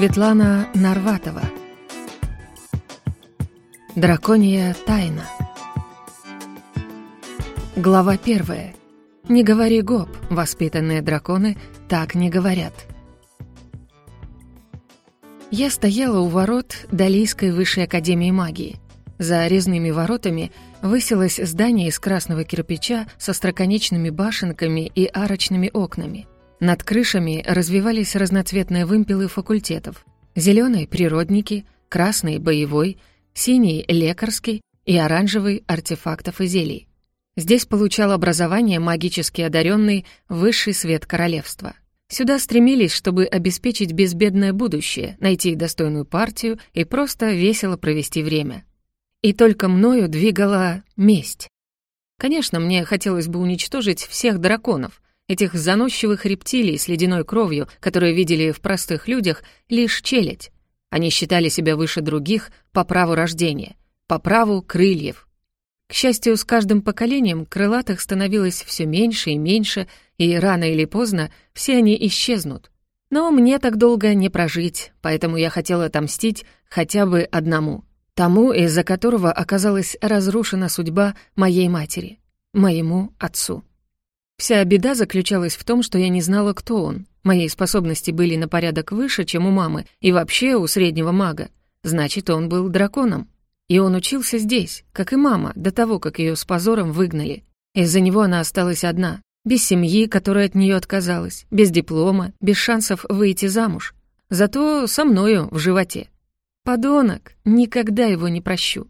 Светлана Нарватова Драконья тайна Глава первая. Не говори гоп, воспитанные драконы так не говорят. Я стояла у ворот Далийской высшей академии магии. За резными воротами высилось здание из красного кирпича со строконечными башенками и арочными окнами. Над крышами развивались разноцветные вымпелы факультетов. Зеленый — природники, красный — боевой, синий — лекарский и оранжевый — артефактов и зелий. Здесь получал образование магически одаренный высший свет королевства. Сюда стремились, чтобы обеспечить безбедное будущее, найти достойную партию и просто весело провести время. И только мною двигала месть. Конечно, мне хотелось бы уничтожить всех драконов, этих заносчивых рептилий с ледяной кровью, которые видели в простых людях лишь челядь. Они считали себя выше других по праву рождения, по праву крыльев. К счастью, с каждым поколением крылатых становилось все меньше и меньше, и рано или поздно все они исчезнут. Но мне так долго не прожить, поэтому я хотела отомстить хотя бы одному. Тому, из-за которого оказалась разрушена судьба моей матери, моему отцу. Вся беда заключалась в том, что я не знала, кто он. Мои способности были на порядок выше, чем у мамы, и вообще у среднего мага. Значит, он был драконом. И он учился здесь, как и мама, до того, как ее с позором выгнали. Из-за него она осталась одна, без семьи, которая от нее отказалась, без диплома, без шансов выйти замуж. Зато со мною в животе. Подонок, никогда его не прощу.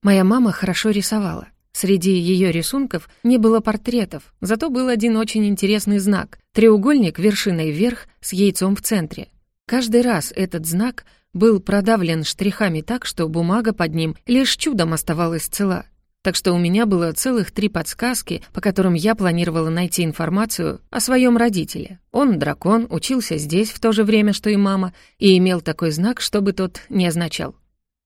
Моя мама хорошо рисовала. Среди ее рисунков не было портретов, зато был один очень интересный знак — треугольник вершиной вверх с яйцом в центре. Каждый раз этот знак был продавлен штрихами так, что бумага под ним лишь чудом оставалась цела. Так что у меня было целых три подсказки, по которым я планировала найти информацию о своем родителе. Он дракон, учился здесь в то же время, что и мама, и имел такой знак, чтобы тот не означал.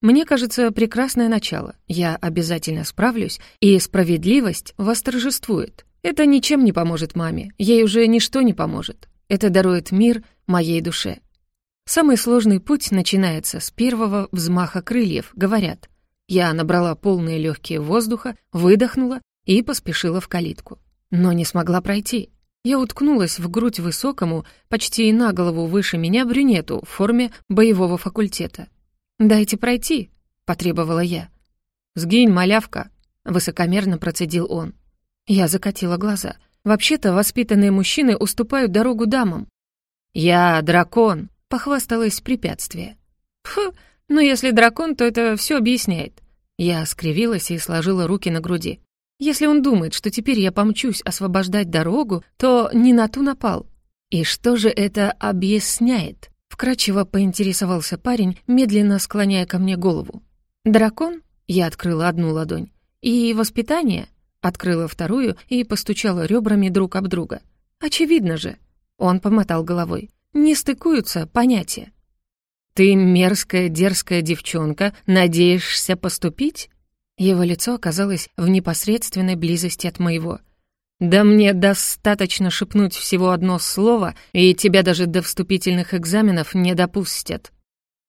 Мне кажется, прекрасное начало. Я обязательно справлюсь, и справедливость восторжествует. Это ничем не поможет маме, ей уже ничто не поможет. Это дарует мир моей душе. Самый сложный путь начинается с первого взмаха крыльев, говорят. Я набрала полные легкие воздуха, выдохнула и поспешила в калитку. Но не смогла пройти. Я уткнулась в грудь высокому, почти на голову выше меня брюнету в форме боевого факультета. «Дайте пройти», — потребовала я. «Сгинь, малявка», — высокомерно процедил он. Я закатила глаза. Вообще-то воспитанные мужчины уступают дорогу дамам. «Я дракон», — похвасталось препятствие. «Фу, ну если дракон, то это все объясняет». Я скривилась и сложила руки на груди. Если он думает, что теперь я помчусь освобождать дорогу, то не на ту напал. И что же это объясняет? Вкрадчиво поинтересовался парень, медленно склоняя ко мне голову. «Дракон?» — я открыла одну ладонь. «И воспитание?» — открыла вторую и постучала ребрами друг об друга. «Очевидно же!» — он помотал головой. «Не стыкуются понятия». «Ты мерзкая, дерзкая девчонка, надеешься поступить?» Его лицо оказалось в непосредственной близости от моего. «Да мне достаточно шепнуть всего одно слово, и тебя даже до вступительных экзаменов не допустят».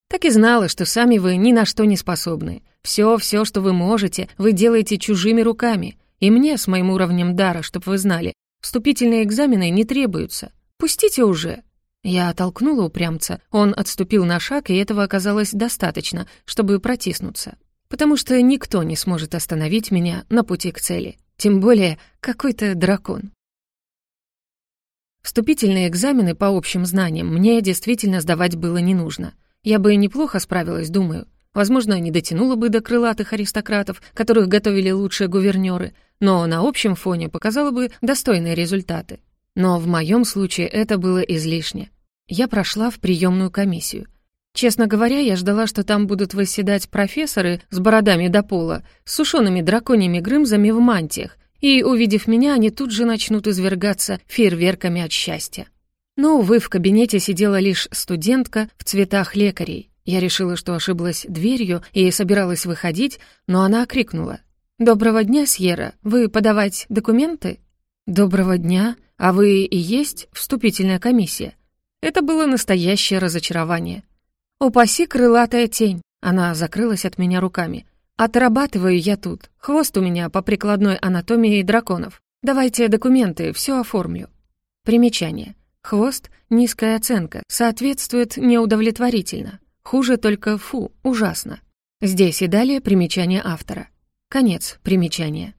Так и знала, что сами вы ни на что не способны. Все, все, что вы можете, вы делаете чужими руками. И мне, с моим уровнем дара, чтоб вы знали, вступительные экзамены не требуются. Пустите уже». Я оттолкнула упрямца, он отступил на шаг, и этого оказалось достаточно, чтобы протиснуться. Потому что никто не сможет остановить меня на пути к цели. Тем более какой-то дракон. Вступительные экзамены по общим знаниям мне действительно сдавать было не нужно. Я бы неплохо справилась, думаю. Возможно, не дотянула бы до крылатых аристократов, которых готовили лучшие гувернёры, но на общем фоне показала бы достойные результаты. Но в моем случае это было излишне. Я прошла в приемную комиссию. Честно говоря, я ждала, что там будут восседать профессоры с бородами до пола, с сушеными драконьими грымзами в мантиях, и, увидев меня, они тут же начнут извергаться фейерверками от счастья. Но, увы, в кабинете сидела лишь студентка в цветах лекарей. Я решила, что ошиблась дверью и собиралась выходить, но она окрикнула. «Доброго дня, Сьерра. Вы подавать документы?» «Доброго дня. А вы и есть вступительная комиссия?» Это было настоящее разочарование. «Упаси крылатая тень!» Она закрылась от меня руками. «Отрабатываю я тут. Хвост у меня по прикладной анатомии драконов. Давайте документы, все оформлю». Примечание. Хвост — низкая оценка, соответствует неудовлетворительно. Хуже только фу, ужасно. Здесь и далее примечание автора. Конец примечания.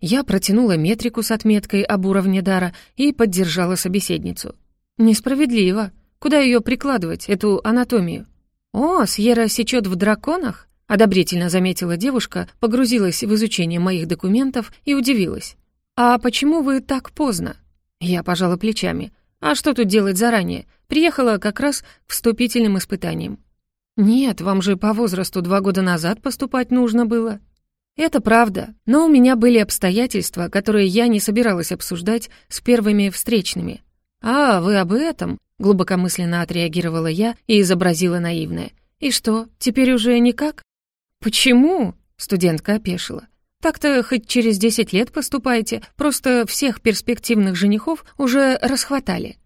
Я протянула метрику с отметкой об уровне дара и поддержала собеседницу. Несправедливо. Куда ее прикладывать, эту анатомию? О, Сьерра сечет в драконах? Одобрительно заметила девушка, погрузилась в изучение моих документов и удивилась. «А почему вы так поздно?» Я пожала плечами. «А что тут делать заранее? Приехала как раз к вступительным испытаниям». «Нет, вам же по возрасту два года назад поступать нужно было». Это правда, но у меня были обстоятельства, которые я не собиралась обсуждать с первыми встречными. «А, вы об этом?» — глубокомысленно отреагировала я и изобразила наивное. «И что, теперь уже никак?» «Почему?» — студентка опешила. «Так-то хоть через десять лет поступаете, просто всех перспективных женихов уже расхватали».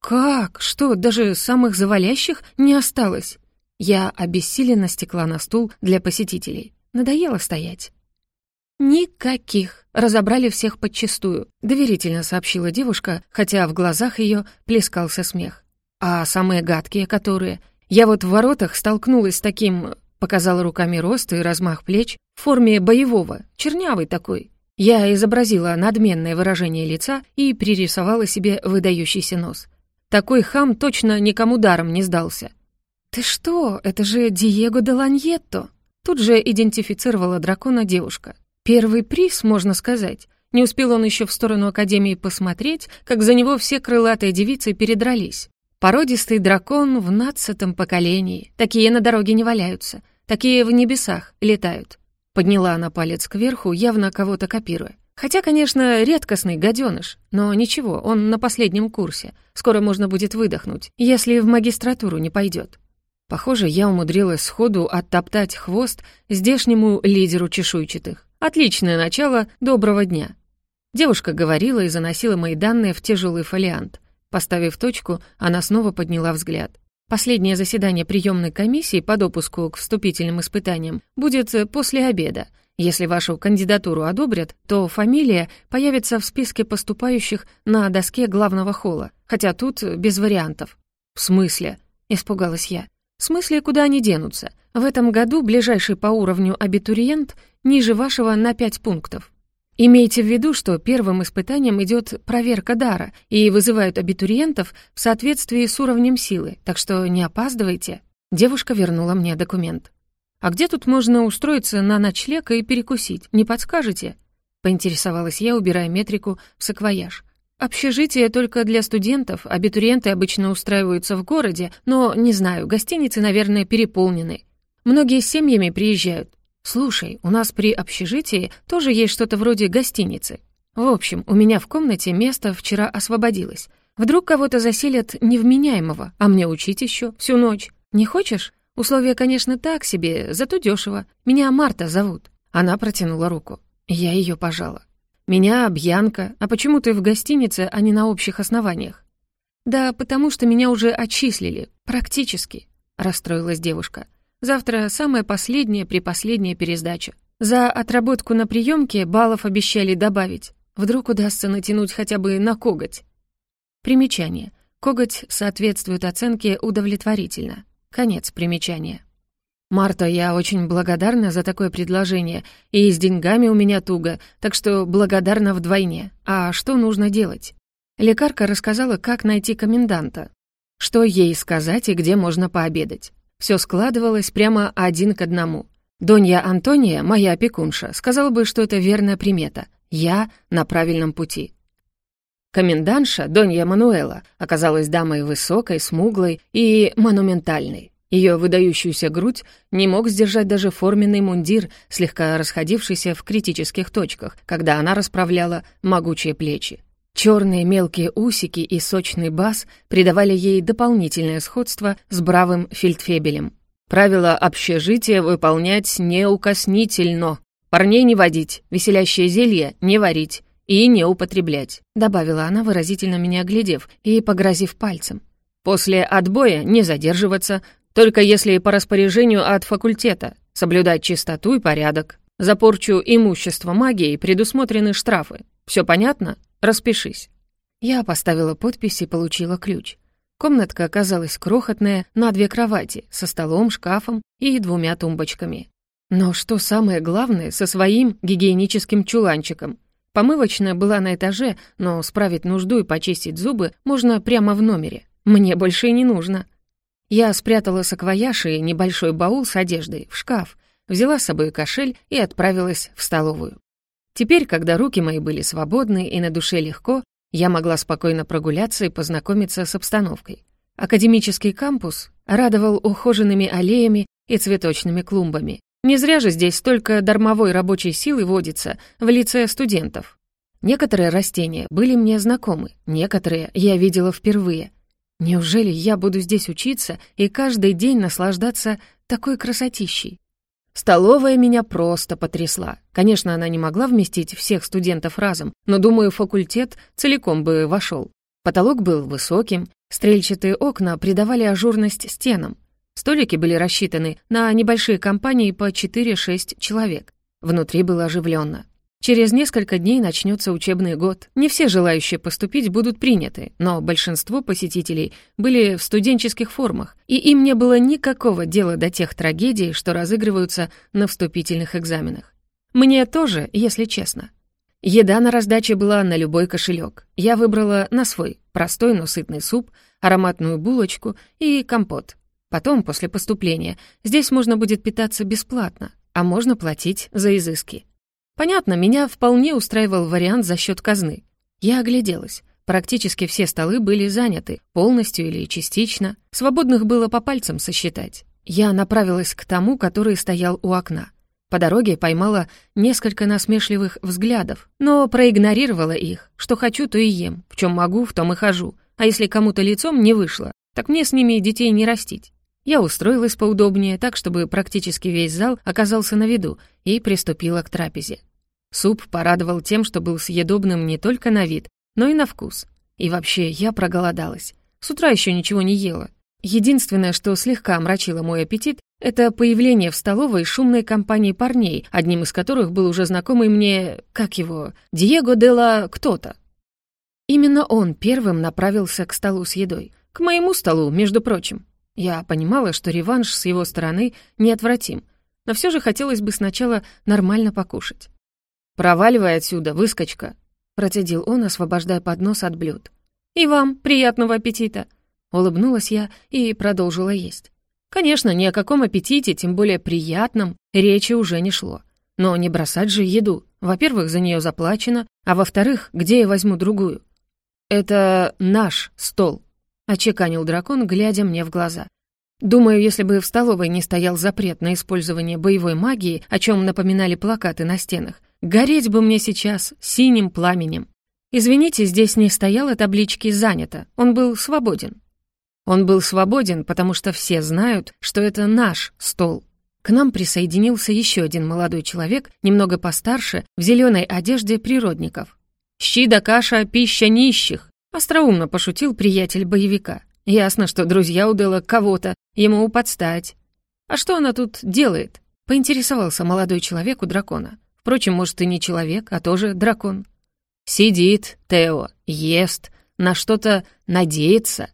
«Как? Что, даже самых завалящих не осталось?» Я обессиленно стекла на стул для посетителей. Надоело стоять. «Никаких. Разобрали всех подчистую», — доверительно сообщила девушка, хотя в глазах ее плескался смех. «А самые гадкие, которые? Я вот в воротах столкнулась с таким...» Показала руками рост и размах плеч в форме боевого, чернявый такой. Я изобразила надменное выражение лица и пририсовала себе выдающийся нос. Такой хам точно никому даром не сдался. «Ты что? Это же Диего де Ланьетто!» Тут же идентифицировала дракона девушка. Первый приз, можно сказать. Не успел он еще в сторону Академии посмотреть, как за него все крылатые девицы передрались. Породистый дракон в надцатом поколении. Такие на дороге не валяются. Такие в небесах летают. Подняла она палец кверху, явно кого-то копируя. Хотя, конечно, редкостный гаденыш, но ничего, он на последнем курсе. Скоро можно будет выдохнуть, если в магистратуру не пойдет. Похоже, я умудрилась сходу оттоптать хвост здешнему лидеру чешуйчатых. Отличное начало доброго дня. Девушка говорила и заносила мои данные в тяжелый фолиант. Поставив точку, она снова подняла взгляд. Последнее заседание приемной комиссии по допуску к вступительным испытаниям будет после обеда. Если вашу кандидатуру одобрят, то фамилия появится в списке поступающих на доске главного холла, хотя тут без вариантов. «В смысле?» — испугалась я. В смысле, куда они денутся? В этом году ближайший по уровню абитуриент ниже вашего на 5 пунктов. Имейте в виду, что первым испытанием идет проверка дара и вызывают абитуриентов в соответствии с уровнем силы, так что не опаздывайте. Девушка вернула мне документ. «А где тут можно устроиться на ночлег и перекусить, не подскажете?» Поинтересовалась я, убирая метрику в саквояж. Общежитие только для студентов, абитуриенты обычно устраиваются в городе, но, не знаю, гостиницы, наверное, переполнены. Многие с семьями приезжают. Слушай, у нас при общежитии тоже есть что-то вроде гостиницы. В общем, у меня в комнате место вчера освободилось. Вдруг кого-то заселят невменяемого, а мне учить еще всю ночь. Не хочешь? Условия, конечно, так себе, зато дешево. Меня Марта зовут. Она протянула руку. Я ее пожала. «Меня Бьянка. А почему ты в гостинице, а не на общих основаниях?» «Да потому что меня уже отчислили. Практически», — расстроилась девушка. «Завтра самая последняя припоследняя пересдача. За отработку на приемке баллов обещали добавить. Вдруг удастся натянуть хотя бы на коготь». Примечание. Коготь соответствует оценке удовлетворительно. Конец примечания. «Марта, я очень благодарна за такое предложение, и с деньгами у меня туго, так что благодарна вдвойне. А что нужно делать?» Лекарка рассказала, как найти коменданта, что ей сказать и где можно пообедать. Все складывалось прямо один к одному. Донья Антония, моя опекунша, сказала бы, что это верная примета. Я на правильном пути. Комендантша, Донья Мануэла, оказалась дамой высокой, смуглой и монументальной. Ее выдающуюся грудь не мог сдержать даже форменный мундир, слегка расходившийся в критических точках, когда она расправляла могучие плечи. Черные мелкие усики и сочный бас придавали ей дополнительное сходство с бравым фельдфебелем. Правило общежития выполнять неукоснительно. Парней не водить, веселящее зелье не варить и не употреблять», — добавила она, выразительно меня оглядев и погрозив пальцем. «После отбоя не задерживаться, только если по распоряжению от факультета, соблюдать чистоту и порядок. За порчу имущества магии предусмотрены штрафы. Все понятно? Распишись». Я поставила подпись и получила ключ. Комнатка оказалась крохотная, на две кровати, со столом, шкафом и двумя тумбочками. Но что самое главное, со своим гигиеническим чуланчиком. Помывочная была на этаже, но справить нужду и почистить зубы можно прямо в номере. Мне больше и не нужно. Я спрятала саквояж и небольшой баул с одеждой в шкаф, взяла с собой кошель и отправилась в столовую. Теперь, когда руки мои были свободны и на душе легко, я могла спокойно прогуляться и познакомиться с обстановкой. Академический кампус радовал ухоженными аллеями и цветочными клумбами. Не зря же здесь столько дармовой рабочей силы водится в лице студентов. Некоторые растения были мне знакомы, некоторые я видела впервые. Неужели я буду здесь учиться и каждый день наслаждаться такой красотищей? Столовая меня просто потрясла. Конечно, она не могла вместить всех студентов разом, но, думаю, факультет целиком бы вошел. Потолок был высоким, стрельчатые окна придавали ажурность стенам. Столики были рассчитаны на небольшие компании по 4-6 человек. Внутри было оживленно. Через несколько дней начнется учебный год. Не все желающие поступить будут приняты, но большинство посетителей были в студенческих формах, и им не было никакого дела до тех трагедий, что разыгрываются на вступительных экзаменах. Мне тоже, если честно. Еда на раздаче была на любой кошелек. Я выбрала на свой простой, но сытный суп, ароматную булочку и компот. Потом, после поступления, здесь можно будет питаться бесплатно, а можно платить за изыски. Понятно, меня вполне устраивал вариант за счет казны. Я огляделась. Практически все столы были заняты, полностью или частично. Свободных было по пальцам сосчитать. Я направилась к тому, который стоял у окна. По дороге поймала несколько насмешливых взглядов, но проигнорировала их. Что хочу, то и ем. В чем могу, в том и хожу. А если кому-то лицом не вышло, так мне с ними детей не растить. Я устроилась поудобнее, так, чтобы практически весь зал оказался на виду, и приступила к трапезе. Суп порадовал тем, что был съедобным не только на вид, но и на вкус. И вообще, я проголодалась. С утра еще ничего не ела. Единственное, что слегка омрачило мой аппетит, это появление в столовой шумной компании парней, одним из которых был уже знакомый мне, как его, Диего де кто-то. Именно он первым направился к столу с едой. К моему столу, между прочим. Я понимала, что реванш с его стороны неотвратим, но все же хотелось бы сначала нормально покушать. «Проваливай отсюда, выскочка!» — процедил он, освобождая поднос от блюд. «И вам приятного аппетита!» — улыбнулась я и продолжила есть. Конечно, ни о каком аппетите, тем более приятном, речи уже не шло. Но не бросать же еду. Во-первых, за нее заплачено, а во-вторых, где я возьму другую? «Это наш стол», — очеканил дракон, глядя мне в глаза. Думаю, если бы в столовой не стоял запрет на использование боевой магии, о чем напоминали плакаты на стенах, Гореть бы мне сейчас синим пламенем. Извините, здесь не стояло таблички «занято», он был свободен. Он был свободен, потому что все знают, что это наш стол. К нам присоединился еще один молодой человек, немного постарше, в зеленой одежде природников. «Щи да каша, пища нищих», — остроумно пошутил приятель боевика. Ясно, что друзья у Дела кого-то, ему подстать. «А что она тут делает?» — поинтересовался молодой человек у дракона. Впрочем, может, и не человек, а тоже дракон. Сидит Тео, ест, на что-то надеется.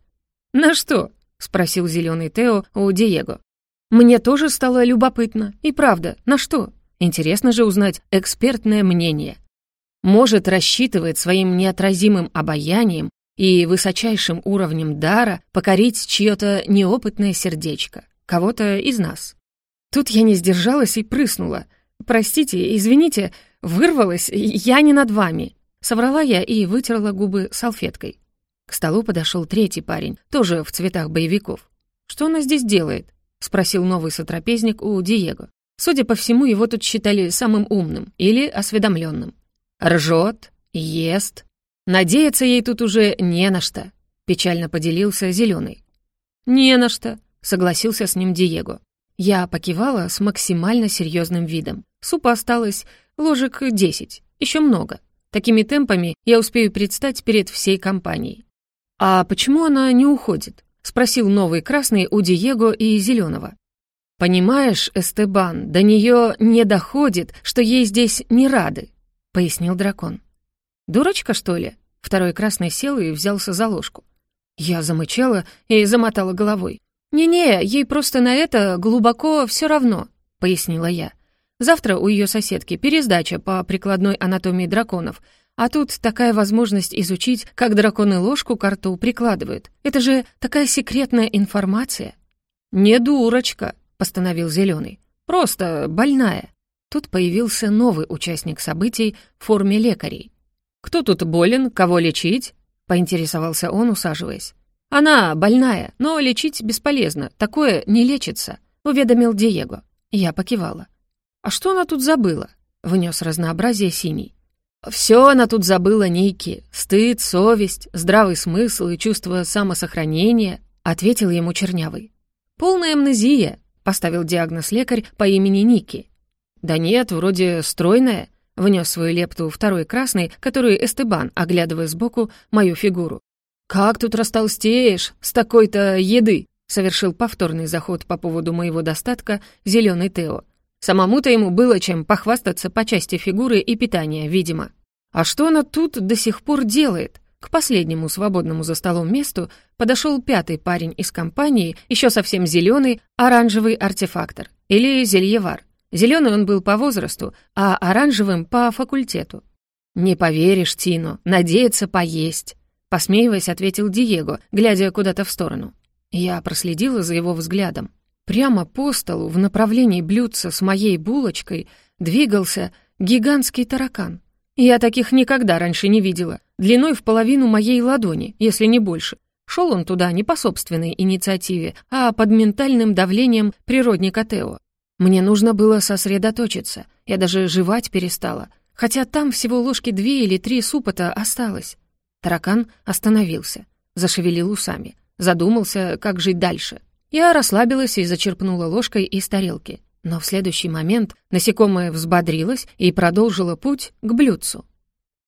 «На что?» — спросил зеленый Тео у Диего. «Мне тоже стало любопытно. И правда, на что? Интересно же узнать экспертное мнение. Может, рассчитывает своим неотразимым обаянием и высочайшим уровнем дара покорить чье-то неопытное сердечко, кого-то из нас. Тут я не сдержалась и прыснула, «Простите, извините, вырвалась, я не над вами», — соврала я и вытерла губы салфеткой. К столу подошел третий парень, тоже в цветах боевиков. «Что она здесь делает?» — спросил новый сотрапезник у Диего. Судя по всему, его тут считали самым умным или осведомленным. Ржет, ест. Надеяться ей тут уже не на что, печально поделился зеленый. Не на что, согласился с ним Диего. Я покивала с максимально серьезным видом. Супа осталось ложек десять, еще много. Такими темпами я успею предстать перед всей компанией. «А почему она не уходит?» — спросил новый красный у Диего и Зеленого. «Понимаешь, Эстебан, до нее не доходит, что ей здесь не рады», — пояснил дракон. «Дурочка, что ли?» Второй красный сел и взялся за ложку. Я замычала и замотала головой. «Не-не, ей просто на это глубоко все равно», — пояснила я. «Завтра у ее соседки пересдача по прикладной анатомии драконов, а тут такая возможность изучить, как драконы ложку к рту прикладывают. Это же такая секретная информация». «Не дурочка», — постановил Зеленый. «Просто больная». Тут появился новый участник событий в форме лекарей. «Кто тут болен? Кого лечить?» — поинтересовался он, усаживаясь. «Она больная, но лечить бесполезно, такое не лечится», — уведомил Диего. Я покивала. «А что она тут забыла?» — внес разнообразие синий. «Все она тут забыла, Ники. Стыд, совесть, здравый смысл и чувство самосохранения», — ответил ему Чернявый. «Полная амнезия», — поставил диагноз лекарь по имени Ники. «Да нет, вроде стройная», — внес свою лепту второй красный, который Эстебан, оглядывая сбоку мою фигуру. «Как тут растолстеешь с такой-то еды?» — совершил повторный заход по поводу моего достатка зеленый Тео. Самому-то ему было чем похвастаться по части фигуры и питания, видимо. А что она тут до сих пор делает? К последнему свободному за столом месту подошел пятый парень из компании, еще совсем зеленый, оранжевый артефактор, или зельевар. Зеленый он был по возрасту, а оранжевым — по факультету. «Не поверишь, Тино, надеется поесть», — посмеиваясь, ответил Диего, глядя куда-то в сторону. Я проследила за его взглядом. Прямо по столу, в направлении блюдца с моей булочкой, двигался гигантский таракан. Я таких никогда раньше не видела, длиной в половину моей ладони, если не больше. Шел он туда не по собственной инициативе, а под ментальным давлением природника Тео. Мне нужно было сосредоточиться. Я даже жевать перестала. Хотя там всего ложки две или три супа-то осталось. Таракан остановился, зашевелил усами, задумался, как жить дальше. Я расслабилась и зачерпнула ложкой из тарелки. Но в следующий момент насекомое взбодрилось и продолжило путь к блюдцу.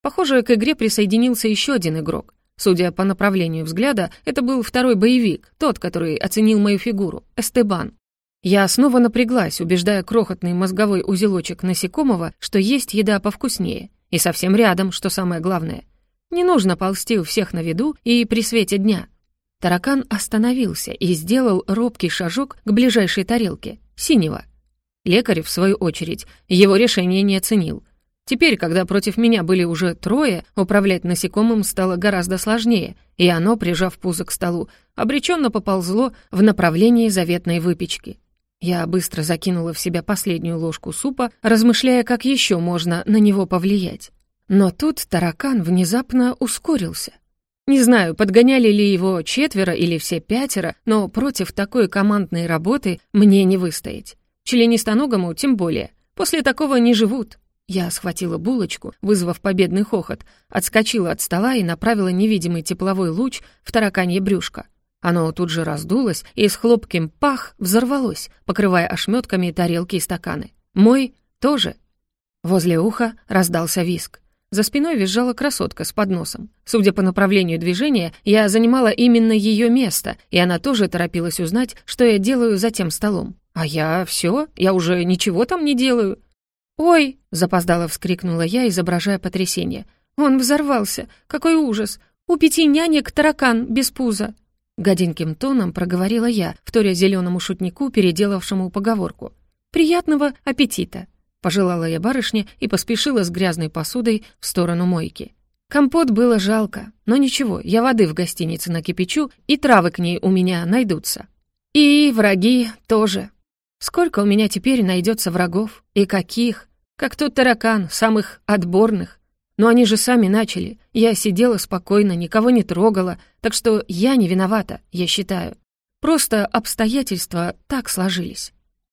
Похоже, к игре присоединился еще один игрок. Судя по направлению взгляда, это был второй боевик, тот, который оценил мою фигуру, Эстебан. Я снова напряглась, убеждая крохотный мозговой узелочек насекомого, что есть еда повкуснее. И совсем рядом, что самое главное. Не нужно ползти у всех на виду и при свете дня. Таракан остановился и сделал робкий шажок к ближайшей тарелке, синего. Лекарь, в свою очередь, его решение не оценил. Теперь, когда против меня были уже трое, управлять насекомым стало гораздо сложнее, и оно, прижав пузо к столу, обреченно поползло в направлении заветной выпечки. Я быстро закинула в себя последнюю ложку супа, размышляя, как еще можно на него повлиять. Но тут таракан внезапно ускорился. Не знаю, подгоняли ли его четверо или все пятеро, но против такой командной работы мне не выстоять. Членистоногому тем более. После такого не живут. Я схватила булочку, вызвав победный хохот, отскочила от стола и направила невидимый тепловой луч в тараканье брюшко. Оно тут же раздулось и с хлопким пах взорвалось, покрывая ошметками тарелки и стаканы. Мой тоже. Возле уха раздался виск. За спиной визжала красотка с подносом. Судя по направлению движения, я занимала именно ее место, и она тоже торопилась узнать, что я делаю за тем столом. А я все, я уже ничего там не делаю. «Ой!» — запоздало вскрикнула я, изображая потрясение. «Он взорвался! Какой ужас! У пяти нянек таракан без пуза!» Гаденьким тоном проговорила я, вторя зеленому шутнику, переделавшему поговорку. «Приятного аппетита!» Пожелала я барышне и поспешила с грязной посудой в сторону мойки. Компот было жалко, но ничего, я воды в гостинице накипячу, и травы к ней у меня найдутся. И враги тоже. Сколько у меня теперь найдется врагов? И каких? Как тот таракан, самых отборных. Но они же сами начали. Я сидела спокойно, никого не трогала, так что я не виновата, я считаю. Просто обстоятельства так сложились.